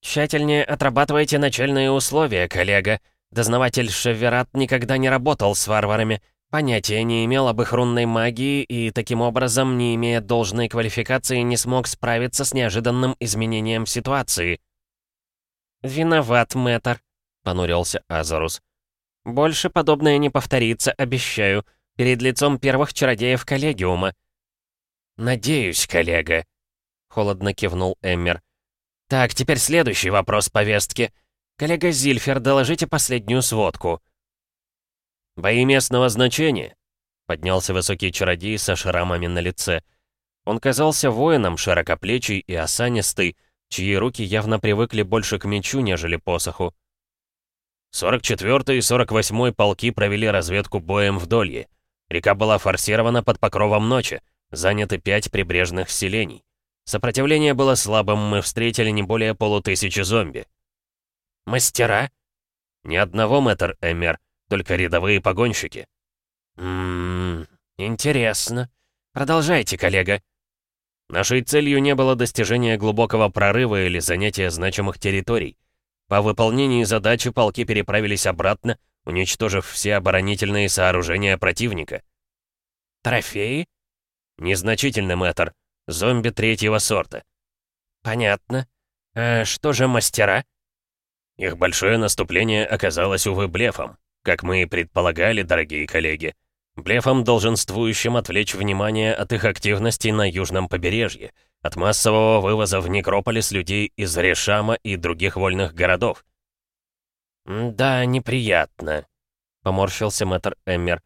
Тщательнее отрабатывайте начальные условия, коллега. Дознаватель Шеверат никогда не работал с варварами, понятия не имел об их рунной магии и, таким образом, не имея должной квалификации, не смог справиться с неожиданным изменением ситуации. «Виноват, мэтр», — понурился Азарус. «Больше подобное не повторится, обещаю перед лицом первых чародеев коллегиума». «Надеюсь, коллега», — холодно кивнул Эммер. «Так, теперь следующий вопрос повестки. Коллега Зильфер, доложите последнюю сводку». «Бои местного значения», — поднялся высокий чародей со шрамами на лице. Он казался воином, широкоплечий и осанистый, чьи руки явно привыкли больше к мечу, нежели посоху. 44-й и 48-й полки провели разведку боем в Долье. Река была форсирована под покровом ночи, заняты пять прибрежных селений. Сопротивление было слабым, мы встретили не более полутысячи зомби. «Мастера?» «Ни одного, мэтр Эмер, только рядовые погонщики». «Ммм, интересно. Продолжайте, коллега». Нашей целью не было достижение глубокого прорыва или занятие значимых территорий. По выполнении задачи полки переправились обратно, уничтожив все оборонительные сооружения противника. «Трофеи?» «Незначительный мэтр. Зомби третьего сорта». «Понятно. А что же мастера?» Их большое наступление оказалось, увы, блефом. Как мы и предполагали, дорогие коллеги. Блефом, долженствующим отвлечь внимание от их активности на южном побережье, от массового вывоза в Некрополис людей из Решама и других вольных городов. «Да, неприятно», — поморщился мэтр Эммер.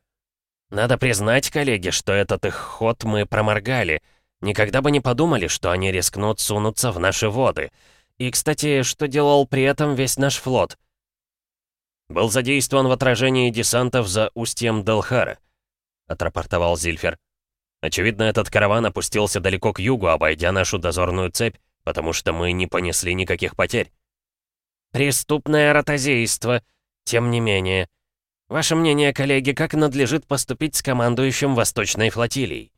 «Надо признать, коллеги, что этот их ход мы проморгали. Никогда бы не подумали, что они рискнут сунуться в наши воды. И, кстати, что делал при этом весь наш флот?» «Был задействован в отражении десантов за устьем Делхара», — отрапортовал Зильфер. «Очевидно, этот караван опустился далеко к югу, обойдя нашу дозорную цепь, потому что мы не понесли никаких потерь». Преступное ротозейство. Тем не менее. Ваше мнение, коллеги, как надлежит поступить с командующим Восточной флотилией?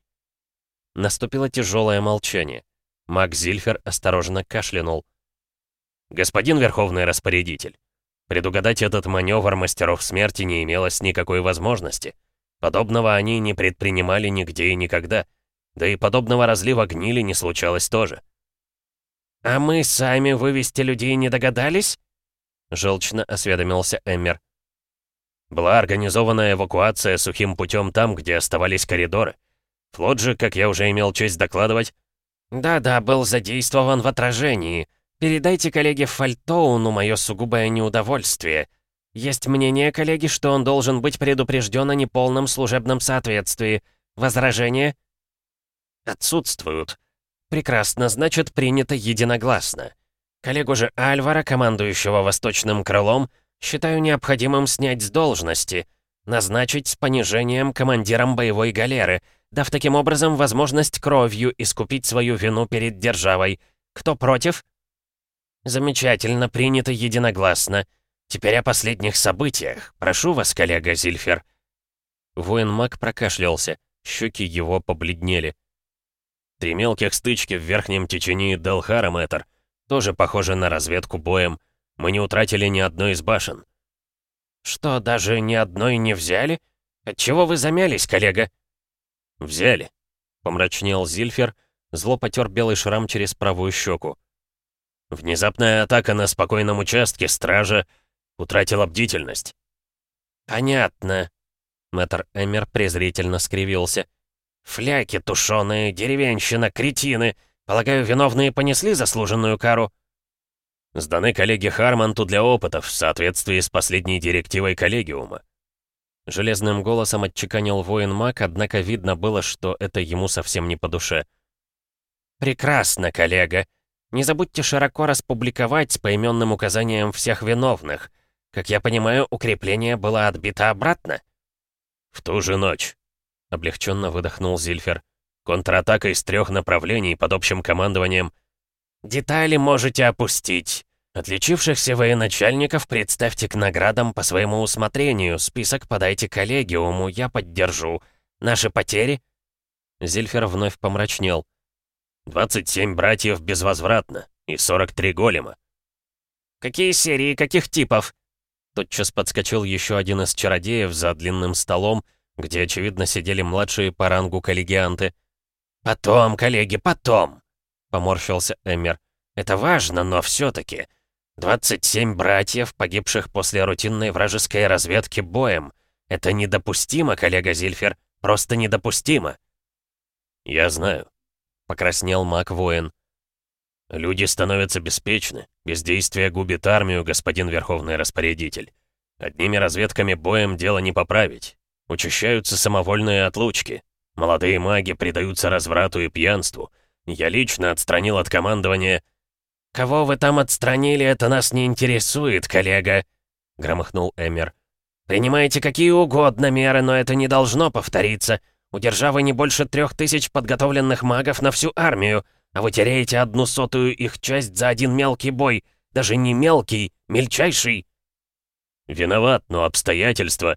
Наступило тяжелое молчание. Мак Зильфер осторожно кашлянул. «Господин Верховный Распорядитель, предугадать этот маневр мастеров смерти не имелось никакой возможности. Подобного они не предпринимали нигде и никогда. Да и подобного разлива гнили не случалось тоже». «А мы сами вывести людей не догадались?» Желчно осведомился Эммер. Была организована эвакуация сухим путем там, где оставались коридоры. Флот же, как я уже имел честь докладывать... Да-да, был задействован в отражении. Передайте коллеге Фальтоуну мое сугубое неудовольствие. Есть мнение коллеги, что он должен быть предупрежден о неполном служебном соответствии. Возражения? Отсутствуют. Прекрасно, значит, принято единогласно. Коллегу же Альвара, командующего Восточным крылом, считаю необходимым снять с должности, назначить с понижением командиром боевой галеры, дав таким образом возможность кровью искупить свою вину перед державой. Кто против? Замечательно, принято единогласно. Теперь о последних событиях. Прошу вас, коллега Зильфер. Воин Мак прокашлялся, щеки его побледнели. Три мелких стычки в верхнем течении Делхара, мэтр. Тоже похоже на разведку боем. Мы не утратили ни одной из башен. Что, даже ни одной не взяли? Отчего вы замялись, коллега? Взяли. Помрачнел Зильфер, зло потер белый шрам через правую щеку. Внезапная атака на спокойном участке стража утратила бдительность. «Понятно», — мэтр Эмер презрительно скривился. «Фляки тушеные, деревенщина, кретины. Полагаю, виновные понесли заслуженную кару?» Сданы коллеге Харманту для опытов в соответствии с последней директивой коллегиума. Железным голосом отчеканил воин Мак, однако видно было, что это ему совсем не по душе. «Прекрасно, коллега. Не забудьте широко распубликовать с поименным указанием всех виновных. Как я понимаю, укрепление было отбито обратно?» «В ту же ночь», — облегченно выдохнул Зильфер. Контратака из трех направлений под общим командованием. Детали можете опустить. Отличившихся военачальников представьте к наградам по своему усмотрению. Список подайте коллегиуму, я поддержу. Наши потери? Зильфер вновь помрачнел. 27 братьев безвозвратно и 43 голема. Какие серии, каких типов? Тотчас подскочил еще один из чародеев за длинным столом, где, очевидно, сидели младшие по рангу коллегианты. «Потом, коллеги, потом!» — поморщился Эмер. «Это важно, но все-таки. 27 братьев, погибших после рутинной вражеской разведки боем. Это недопустимо, коллега Зильфер, просто недопустимо!» «Я знаю», — покраснел маг-воин. «Люди становятся беспечны. Бездействие губит армию, господин Верховный Распорядитель. Одними разведками боем дело не поправить. Учащаются самовольные отлучки. Молодые маги предаются разврату и пьянству. Я лично отстранил от командования... «Кого вы там отстранили, это нас не интересует, коллега», — громыхнул Эмер. «Принимайте какие угодно меры, но это не должно повториться. У державы не больше трех тысяч подготовленных магов на всю армию, а вы теряете одну сотую их часть за один мелкий бой. Даже не мелкий, мельчайший». «Виноват, но обстоятельства...»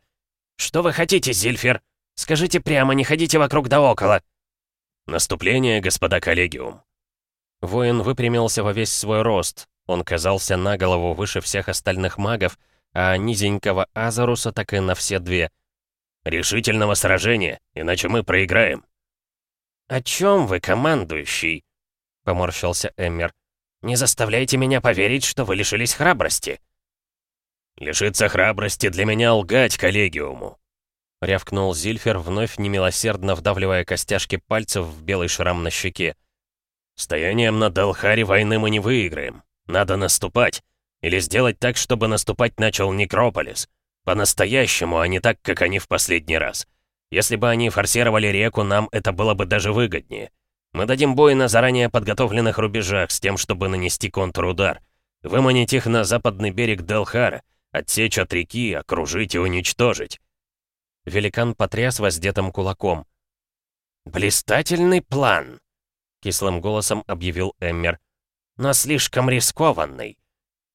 «Что вы хотите, Зильфер?» Скажите прямо, не ходите вокруг да около!» «Наступление, господа коллегиум!» Воин выпрямился во весь свой рост. Он казался на голову выше всех остальных магов, а низенького Азаруса так и на все две. «Решительного сражения, иначе мы проиграем!» «О чем вы, командующий?» — поморщился Эммер. «Не заставляйте меня поверить, что вы лишились храбрости!» «Лишиться храбрости для меня лгать коллегиуму!» — рявкнул Зильфер, вновь немилосердно вдавливая костяшки пальцев в белый шрам на щеке. «Стоянием на Далхаре войны мы не выиграем. Надо наступать. Или сделать так, чтобы наступать начал Некрополис. По-настоящему, а не так, как они в последний раз. Если бы они форсировали реку, нам это было бы даже выгоднее. Мы дадим бой на заранее подготовленных рубежах с тем, чтобы нанести контрудар. Выманить их на западный берег Делхара, отсечь от реки, окружить и уничтожить. Великан потряс воздетым кулаком. «Блистательный план!» — кислым голосом объявил Эммер. «Но слишком рискованный.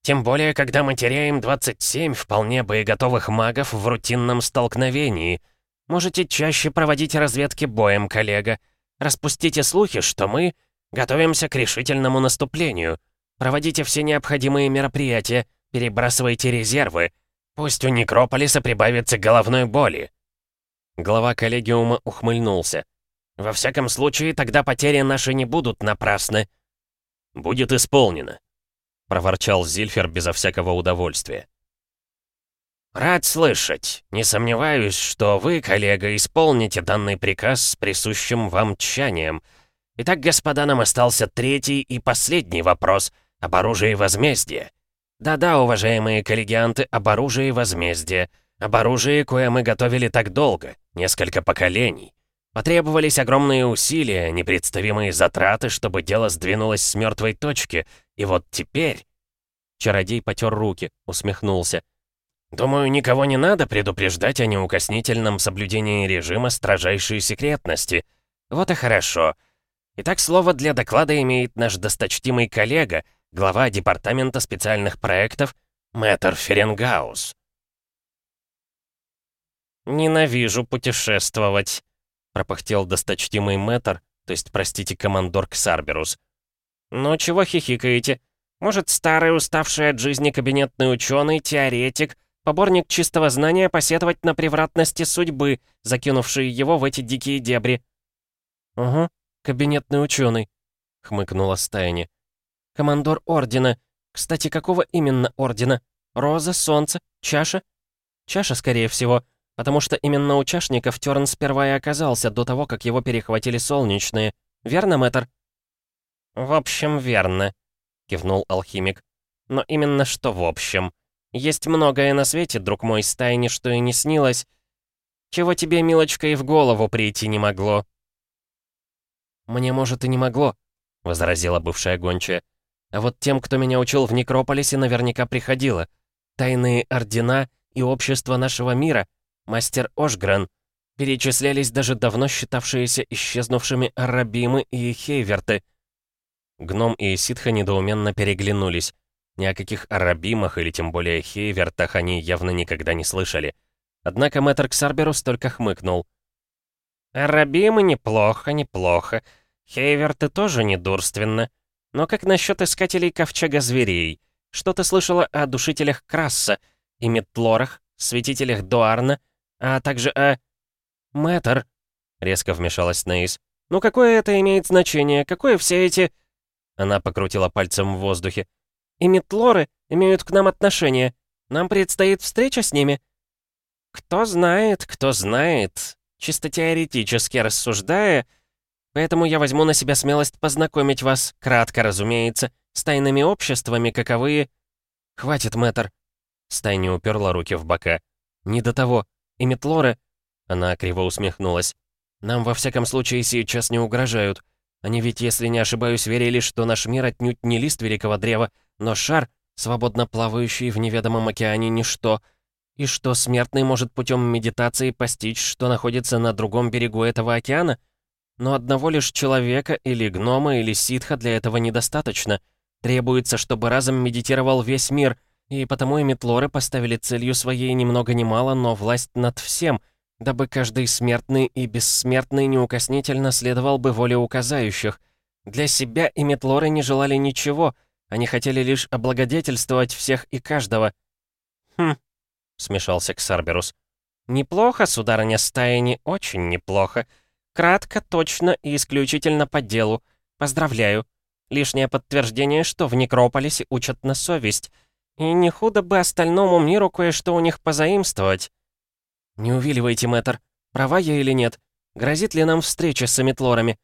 Тем более, когда мы теряем 27 вполне боеготовых магов в рутинном столкновении. Можете чаще проводить разведки боем, коллега. Распустите слухи, что мы готовимся к решительному наступлению. Проводите все необходимые мероприятия, перебрасывайте резервы. Пусть у Некрополиса прибавится головной боли». Глава коллегиума ухмыльнулся. «Во всяком случае, тогда потери наши не будут напрасны». «Будет исполнено», — проворчал Зильфер безо всякого удовольствия. «Рад слышать. Не сомневаюсь, что вы, коллега, исполните данный приказ с присущим вам тщанием. Итак, господа, нам остался третий и последний вопрос. об оружии возмездия. Да-да, уважаемые коллегианты, об оружии возмездия. Об оружии, кое мы готовили так долго, несколько поколений. Потребовались огромные усилия, непредставимые затраты, чтобы дело сдвинулось с мертвой точки. И вот теперь... Чародей потер руки, усмехнулся. «Думаю, никого не надо предупреждать о неукоснительном соблюдении режима строжайшей секретности. Вот и хорошо. Итак, слово для доклада имеет наш досточтимый коллега, глава Департамента специальных проектов Мэтр Ференгаус. «Ненавижу путешествовать», — пропыхтел досточтимый Мэтр, то есть, простите, командор Ксарберус. «Ну чего хихикаете? Может, старый, уставший от жизни кабинетный ученый, теоретик, поборник чистого знания посетовать на превратности судьбы, закинувший его в эти дикие дебри?» «Угу, кабинетный ученый», — хмыкнула Стайни. «Командор Ордена. Кстати, какого именно Ордена? Роза, Солнце, Чаша?» «Чаша, скорее всего, потому что именно у чашников Тёрн сперва и оказался до того, как его перехватили солнечные. Верно, мэтр?» «В общем, верно», — кивнул алхимик. «Но именно что в общем. Есть многое на свете, друг мой, стайни, что и не снилось. Чего тебе, милочка, и в голову прийти не могло?» «Мне, может, и не могло», — возразила бывшая гончая. «А вот тем, кто меня учил в Некрополисе, наверняка приходило. Тайные ордена и общество нашего мира, мастер Ошгрен. Перечислялись даже давно считавшиеся исчезнувшими арабимы и хейверты». Гном и ситха недоуменно переглянулись. Ни о каких арабимах или тем более хейвертах они явно никогда не слышали. Однако мэтр Ксарберус только хмыкнул. «Арабимы неплохо, неплохо. Хейверты тоже недурственно. Но как насчет искателей ковчега зверей? Что ты слышала о душителях Красса, и метлорах, святителях Дуарна, а также о... Мэтр?» Резко вмешалась Нейс. «Ну какое это имеет значение? Какое все эти...» Она покрутила пальцем в воздухе. «И метлоры имеют к нам отношение. Нам предстоит встреча с ними». «Кто знает, кто знает», чисто теоретически рассуждая, поэтому я возьму на себя смелость познакомить вас, кратко, разумеется, с тайными обществами, каковые... Хватит, мэтр. Стайни уперла руки в бока. Не до того. И метлоры... Она криво усмехнулась. Нам во всяком случае сейчас не угрожают. Они ведь, если не ошибаюсь, верили, что наш мир отнюдь не лист великого древа, но шар, свободно плавающий в неведомом океане ничто, и что смертный может путем медитации постичь, что находится на другом берегу этого океана? Но одного лишь человека или гнома или ситха для этого недостаточно. Требуется, чтобы разом медитировал весь мир, и потому и метлоры поставили целью своей ни много ни мало, но власть над всем, дабы каждый смертный и бессмертный неукоснительно следовал бы воле указающих. Для себя и метлоры не желали ничего, они хотели лишь облагодетельствовать всех и каждого. Хм, смешался Ксарберус. «Неплохо, сударыня стаяни, очень неплохо. Кратко, точно и исключительно по делу. Поздравляю. Лишнее подтверждение, что в Некрополисе учат на совесть. И не худо бы остальному миру кое-что у них позаимствовать». «Не увиливайте, мэтр. Права я или нет? Грозит ли нам встреча с эмитлорами?»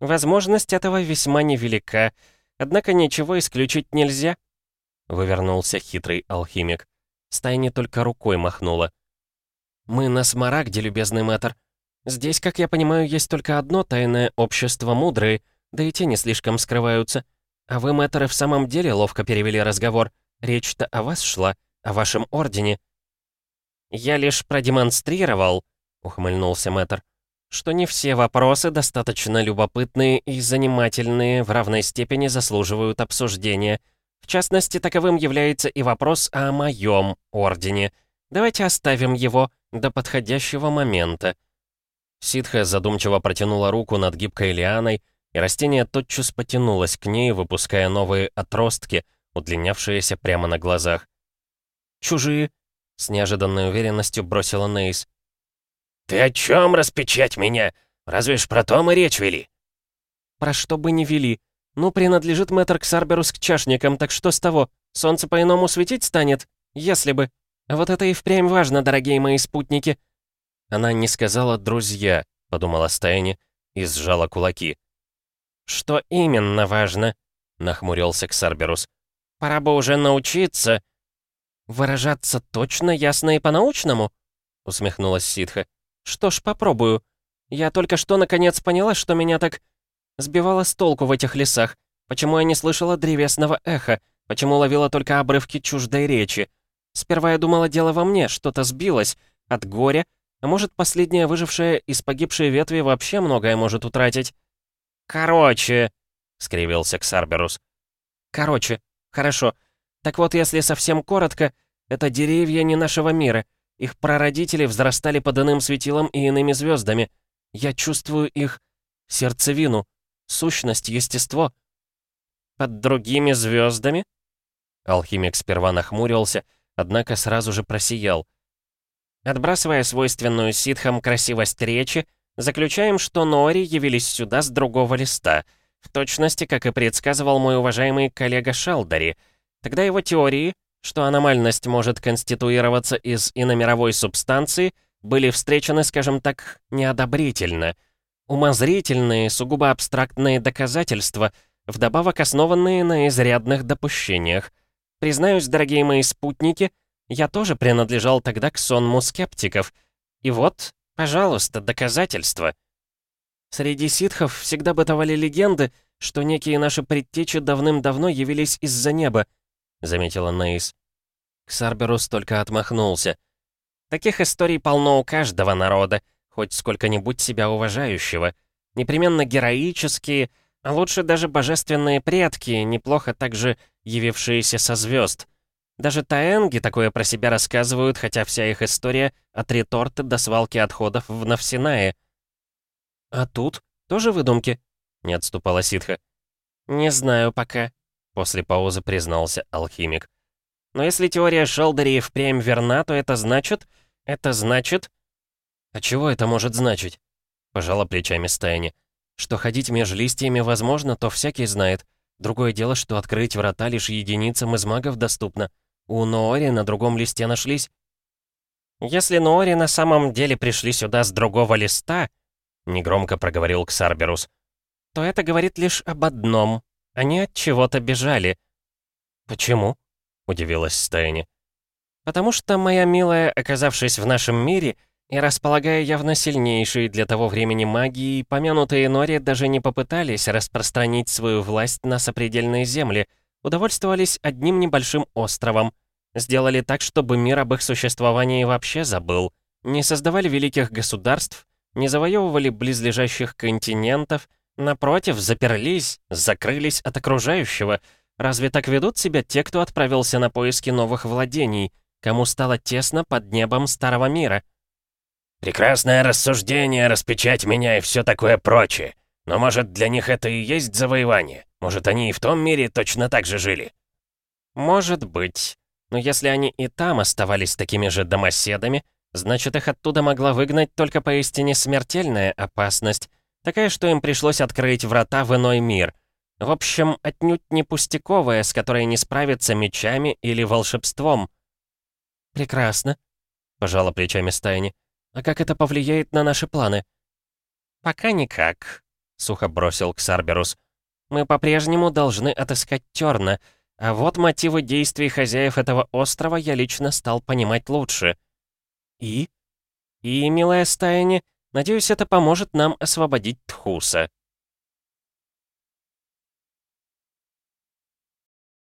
«Возможность этого весьма невелика. Однако ничего исключить нельзя», — вывернулся хитрый алхимик. Стайни только рукой махнула. «Мы на Смарагде, любезный мэтр. Здесь, как я понимаю, есть только одно тайное общество мудрые, да и те не слишком скрываются. А вы, мэтры, в самом деле ловко перевели разговор. Речь-то о вас шла, о вашем ордене». «Я лишь продемонстрировал», — ухмыльнулся мэтр, «что не все вопросы, достаточно любопытные и занимательные, в равной степени заслуживают обсуждения». В частности, таковым является и вопрос о моем ордене. Давайте оставим его до подходящего момента. Ситха задумчиво протянула руку над гибкой лианой, и растение тотчас потянулось к ней, выпуская новые отростки, удлинявшиеся прямо на глазах. «Чужие!» — с неожиданной уверенностью бросила Нейс. «Ты о чем распечать меня? Разве ж про то мы речь вели?» «Про что бы не вели. «Ну, принадлежит мэтр Ксарберус к чашникам, так что с того? Солнце по-иному светить станет? Если бы. вот это и впрямь важно, дорогие мои спутники». Она не сказала «друзья», — подумала Стайни и сжала кулаки. «Что именно важно?» — нахмурился Ксарберус. «Пора бы уже научиться...» «Выражаться точно, ясно и по-научному?» — усмехнулась ситха. «Что ж, попробую. Я только что наконец поняла, что меня так сбивало с толку в этих лесах. Почему я не слышала древесного эха? Почему ловила только обрывки чуждой речи? Сперва я думала, дело во мне, что-то сбилось. От горя. А может, последняя выжившая из погибшей ветви вообще многое может утратить? «Короче», — скривился Ксарберус. «Короче, хорошо. Так вот, если совсем коротко, это деревья не нашего мира. Их прародители взрастали под иным светилом и иными звездами. Я чувствую их сердцевину, сущность, естество». «Под другими звездами?» Алхимик сперва нахмурился, однако сразу же просиял. Отбрасывая свойственную ситхам красивость речи, заключаем, что Нори явились сюда с другого листа, в точности, как и предсказывал мой уважаемый коллега Шалдари. Тогда его теории, что аномальность может конституироваться из иномировой субстанции, были встречены, скажем так, неодобрительно. Умозрительные, сугубо абстрактные доказательства, вдобавок основанные на изрядных допущениях. Признаюсь, дорогие мои спутники — я тоже принадлежал тогда к сонму скептиков. И вот, пожалуйста, доказательства. Среди ситхов всегда бытовали легенды, что некие наши предтечи давным-давно явились из-за неба, заметила Нейс. Ксарберус только отмахнулся. Таких историй полно у каждого народа, хоть сколько-нибудь себя уважающего. Непременно героические, а лучше даже божественные предки, неплохо также явившиеся со звезд. Даже таэнги такое про себя рассказывают, хотя вся их история от реторты до свалки отходов в Навсинае. «А тут? Тоже выдумки?» — не отступала ситха. «Не знаю пока», — после паузы признался алхимик. «Но если теория Шелдери впрямь верна, то это значит... Это значит...» «А чего это может значить?» — пожала плечами Стайни. «Что ходить между листьями возможно, то всякий знает. Другое дело, что открыть врата лишь единицам из магов доступно». У Ноори на другом листе нашлись. «Если Ноори на самом деле пришли сюда с другого листа», — негромко проговорил Ксарберус, «то это говорит лишь об одном. Они от чего-то бежали». «Почему?» — удивилась Стайни. «Потому что, моя милая, оказавшись в нашем мире и располагая явно сильнейшей для того времени магией, помянутые Нори даже не попытались распространить свою власть на сопредельные земли — удовольствовались одним небольшим островом. Сделали так, чтобы мир об их существовании вообще забыл. Не создавали великих государств, не завоевывали близлежащих континентов, напротив, заперлись, закрылись от окружающего. Разве так ведут себя те, кто отправился на поиски новых владений, кому стало тесно под небом Старого Мира? «Прекрасное рассуждение, распечать меня и все такое прочее. Но может, для них это и есть завоевание? Может, они и в том мире точно так же жили?» «Может быть. Но если они и там оставались такими же домоседами, значит, их оттуда могла выгнать только поистине смертельная опасность, такая, что им пришлось открыть врата в иной мир. В общем, отнюдь не пустяковая, с которой не справиться мечами или волшебством». «Прекрасно», — пожала плечами Стайни. «А как это повлияет на наши планы?» «Пока никак», — сухо бросил Ксарберус. «Мы по-прежнему должны отыскать Терна, а вот мотивы действий хозяев этого острова я лично стал понимать лучше». «И?» «И, милая Стаяни, надеюсь, это поможет нам освободить Тхуса».